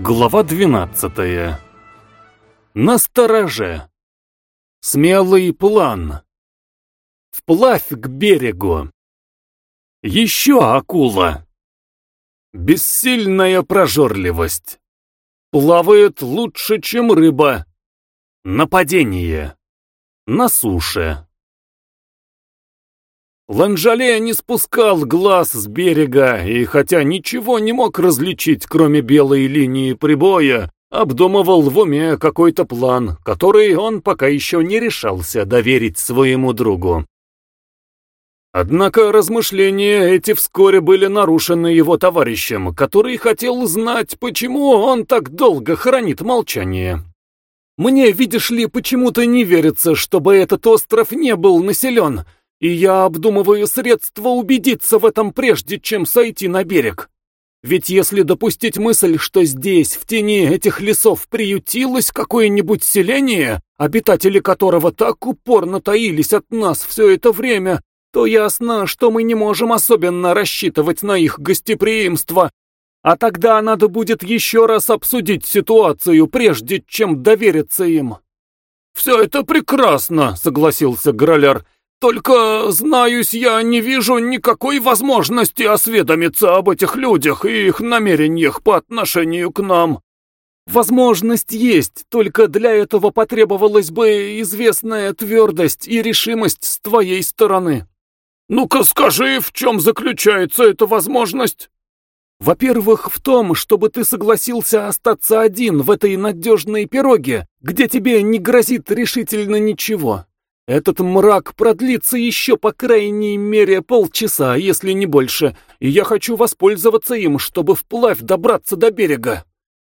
Глава 12. На стороже. Смелый план. Вплавь к берегу. Еще акула. Бессильная прожорливость. Плавает лучше, чем рыба. Нападение. На суше. Ланжале не спускал глаз с берега, и хотя ничего не мог различить, кроме белой линии прибоя, обдумывал в уме какой-то план, который он пока еще не решался доверить своему другу. Однако размышления эти вскоре были нарушены его товарищем, который хотел знать, почему он так долго хранит молчание. «Мне, видишь ли, почему-то не верится, чтобы этот остров не был населен», и я обдумываю средства убедиться в этом прежде, чем сойти на берег. Ведь если допустить мысль, что здесь, в тени этих лесов, приютилось какое-нибудь селение, обитатели которого так упорно таились от нас все это время, то ясно, что мы не можем особенно рассчитывать на их гостеприимство. А тогда надо будет еще раз обсудить ситуацию, прежде чем довериться им. «Все это прекрасно», — согласился Граляр. Только, знаюсь, я не вижу никакой возможности осведомиться об этих людях и их намерениях по отношению к нам. Возможность есть, только для этого потребовалась бы известная твердость и решимость с твоей стороны. Ну-ка скажи, в чем заключается эта возможность? Во-первых, в том, чтобы ты согласился остаться один в этой надежной пироге, где тебе не грозит решительно ничего. Этот мрак продлится еще по крайней мере полчаса, если не больше, и я хочу воспользоваться им, чтобы вплавь добраться до берега.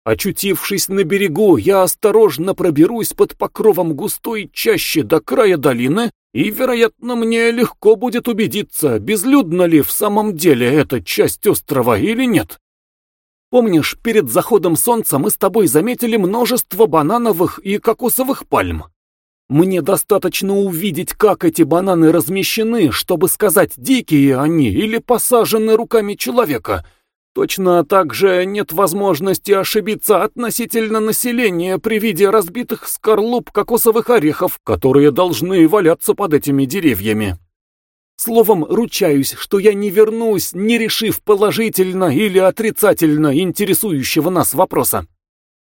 Очутившись на берегу, я осторожно проберусь под покровом густой чаще до края долины, и, вероятно, мне легко будет убедиться, безлюдна ли в самом деле эта часть острова или нет. Помнишь, перед заходом солнца мы с тобой заметили множество банановых и кокосовых пальм? Мне достаточно увидеть, как эти бананы размещены, чтобы сказать, дикие они или посажены руками человека. Точно так же нет возможности ошибиться относительно населения при виде разбитых скорлуп кокосовых орехов, которые должны валяться под этими деревьями. Словом, ручаюсь, что я не вернусь, не решив положительно или отрицательно интересующего нас вопроса.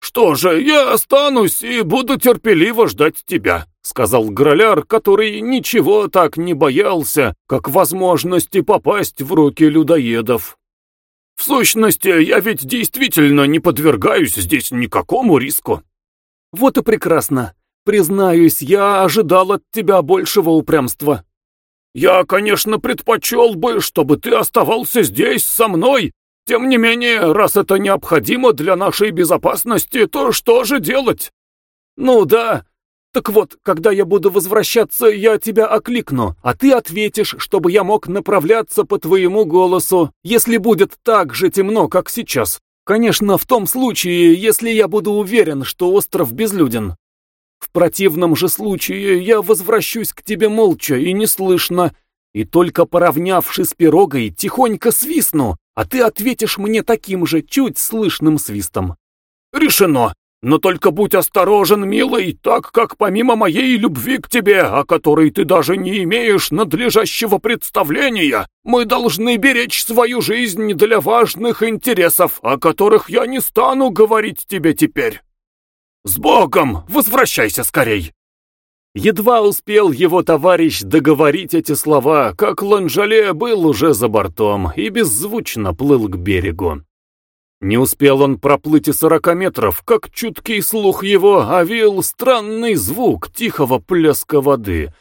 «Что же, я останусь и буду терпеливо ждать тебя», — сказал Граляр, который ничего так не боялся, как возможности попасть в руки людоедов. «В сущности, я ведь действительно не подвергаюсь здесь никакому риску». «Вот и прекрасно. Признаюсь, я ожидал от тебя большего упрямства». «Я, конечно, предпочел бы, чтобы ты оставался здесь со мной, тем не менее, раз это необходимо для нашей безопасности, то что же делать? Ну да. Так вот, когда я буду возвращаться, я тебя окликну, а ты ответишь, чтобы я мог направляться по твоему голосу, если будет так же темно, как сейчас. Конечно, в том случае, если я буду уверен, что остров безлюден. В противном же случае я возвращусь к тебе молча и неслышно, и только поравнявшись с пирогой, тихонько свистну, а ты ответишь мне таким же, чуть слышным свистом. Решено. Но только будь осторожен, милый, так как помимо моей любви к тебе, о которой ты даже не имеешь надлежащего представления, мы должны беречь свою жизнь для важных интересов, о которых я не стану говорить тебе теперь. С Богом! Возвращайся скорей! Едва успел его товарищ договорить эти слова, как Ланжале был уже за бортом и беззвучно плыл к берегу. Не успел он проплыть и сорока метров, как чуткий слух его овил странный звук тихого плеска воды,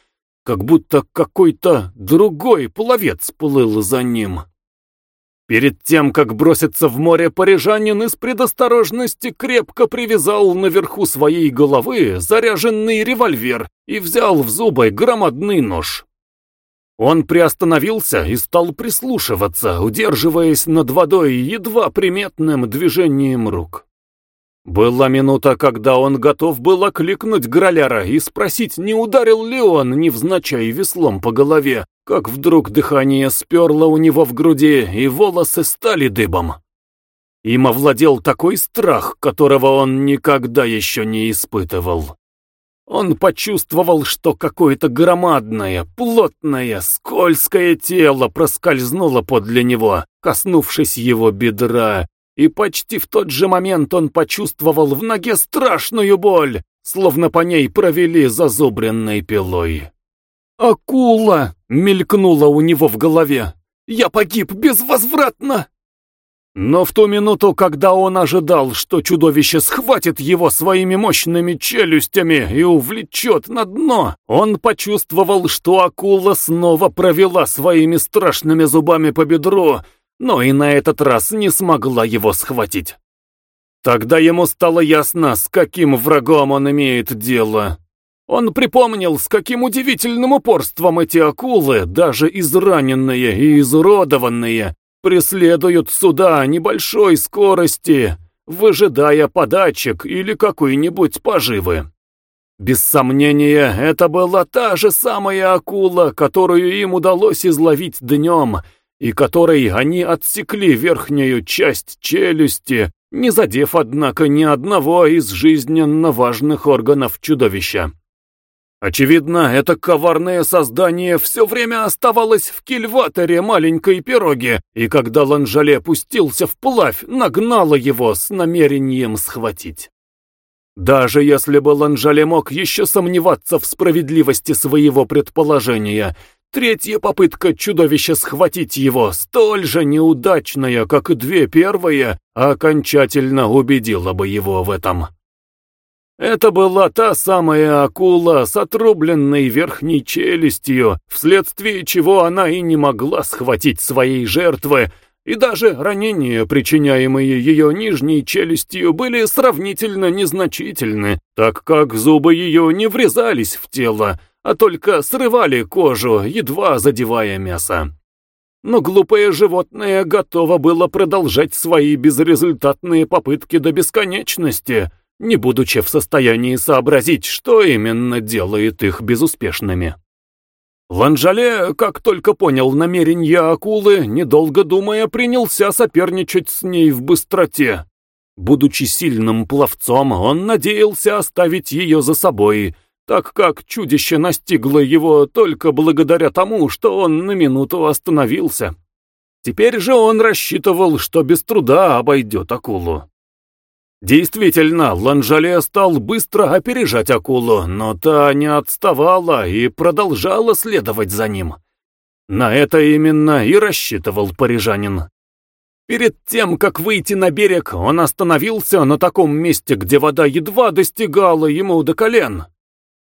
как будто какой-то другой пловец плыл за ним. Перед тем, как броситься в море, парижанин из предосторожности крепко привязал наверху своей головы заряженный револьвер и взял в зубы громадный нож. Он приостановился и стал прислушиваться, удерживаясь над водой едва приметным движением рук. Была минута, когда он готов был окликнуть Граляра и спросить, не ударил ли он невзначай веслом по голове, как вдруг дыхание сперло у него в груди, и волосы стали дыбом. Им овладел такой страх, которого он никогда еще не испытывал. Он почувствовал, что какое-то громадное, плотное, скользкое тело проскользнуло подле него, коснувшись его бедра, и почти в тот же момент он почувствовал в ноге страшную боль, словно по ней провели зазубренной пилой. «Акула!» — мелькнула у него в голове. «Я погиб безвозвратно!» Но в ту минуту, когда он ожидал, что чудовище схватит его своими мощными челюстями и увлечет на дно, он почувствовал, что акула снова провела своими страшными зубами по бедру, но и на этот раз не смогла его схватить. Тогда ему стало ясно, с каким врагом он имеет дело. Он припомнил, с каким удивительным упорством эти акулы, даже израненные и изуродованные, преследуют суда небольшой скорости, выжидая подачек или какой-нибудь поживы. Без сомнения, это была та же самая акула, которую им удалось изловить днем, и которой они отсекли верхнюю часть челюсти, не задев, однако, ни одного из жизненно важных органов чудовища. Очевидно, это коварное создание все время оставалось в кильваторе маленькой пироги, и когда Ланжале пустился вплавь, нагнало его с намерением схватить. Даже если бы Ланжале мог еще сомневаться в справедливости своего предположения, третья попытка чудовища схватить его, столь же неудачная, как и две первые, окончательно убедила бы его в этом. Это была та самая акула с отрубленной верхней челюстью, вследствие чего она и не могла схватить своей жертвы, и даже ранения, причиняемые ее нижней челюстью, были сравнительно незначительны, так как зубы ее не врезались в тело, а только срывали кожу, едва задевая мясо. Но глупое животное готово было продолжать свои безрезультатные попытки до бесконечности — не будучи в состоянии сообразить, что именно делает их безуспешными. Ланжале, как только понял намерения акулы, недолго думая, принялся соперничать с ней в быстроте. Будучи сильным пловцом, он надеялся оставить ее за собой, так как чудище настигло его только благодаря тому, что он на минуту остановился. Теперь же он рассчитывал, что без труда обойдет акулу. Действительно, Ланжале стал быстро опережать акулу, но та не отставала и продолжала следовать за ним. На это именно и рассчитывал парижанин. Перед тем, как выйти на берег, он остановился на таком месте, где вода едва достигала ему до колен.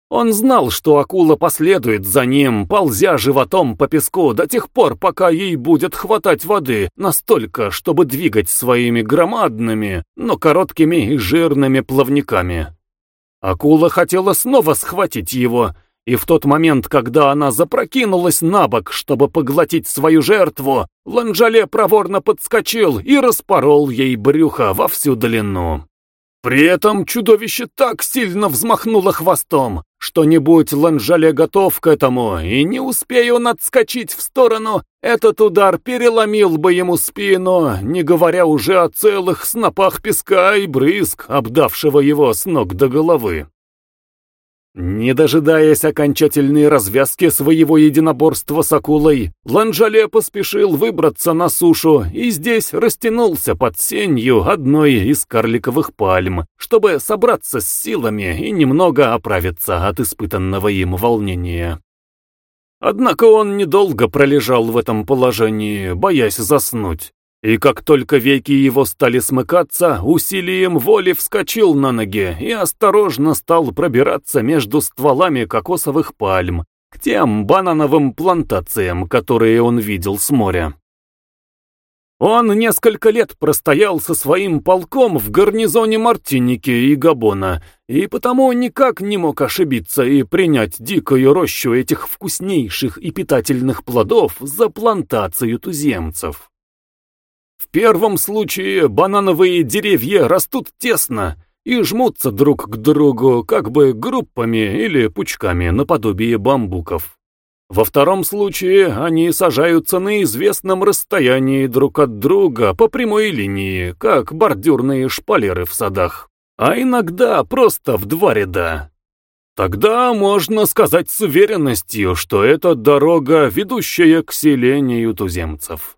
Он знал, что акула последует за ним, ползя животом по песку до тех пор, пока ей будет хватать воды настолько, чтобы двигать своими громадными, но короткими и жирными плавниками. Акула хотела снова схватить его, и в тот момент, когда она запрокинулась на бок, чтобы поглотить свою жертву, Ланжале проворно подскочил и распорол ей брюхо во всю длину. При этом чудовище так сильно взмахнуло хвостом, что не будь Ланжале готов к этому, и не успея он отскочить в сторону, этот удар переломил бы ему спину, не говоря уже о целых снопах песка и брызг, обдавшего его с ног до головы. Не дожидаясь окончательной развязки своего единоборства с акулой, Ланжале поспешил выбраться на сушу и здесь растянулся под сенью одной из карликовых пальм, чтобы собраться с силами и немного оправиться от испытанного им волнения. Однако он недолго пролежал в этом положении, боясь заснуть. И как только веки его стали смыкаться, усилием воли вскочил на ноги и осторожно стал пробираться между стволами кокосовых пальм к тем банановым плантациям, которые он видел с моря. Он несколько лет простоял со своим полком в гарнизоне Мартиники и Габона, и потому никак не мог ошибиться и принять дикую рощу этих вкуснейших и питательных плодов за плантацию туземцев. В первом случае банановые деревья растут тесно и жмутся друг к другу как бы группами или пучками наподобие бамбуков. Во втором случае они сажаются на известном расстоянии друг от друга по прямой линии, как бордюрные шпалеры в садах, а иногда просто в два ряда. Тогда можно сказать с уверенностью, что это дорога, ведущая к селению туземцев.